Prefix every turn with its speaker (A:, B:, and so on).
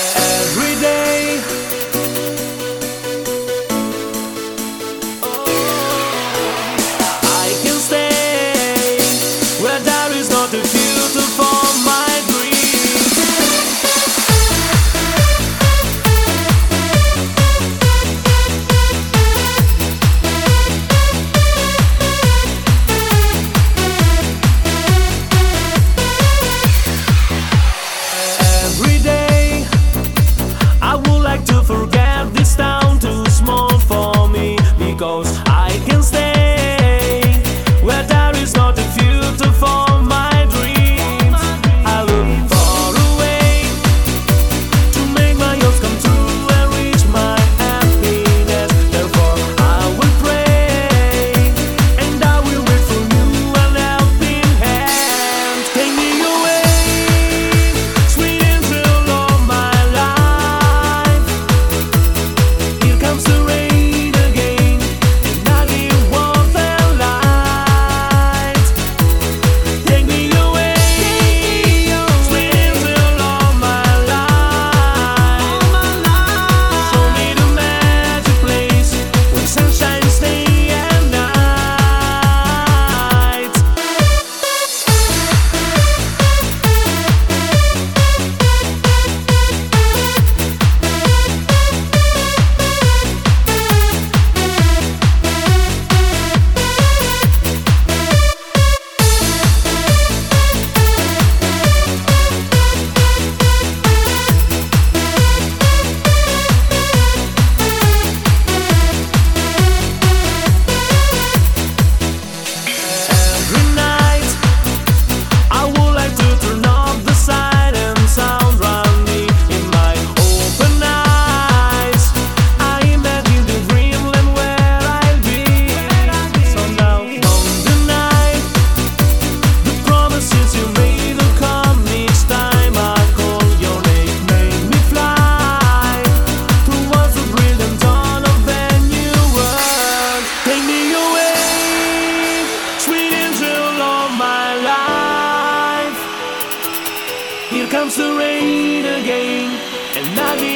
A: yeah. Comes the rain again, and I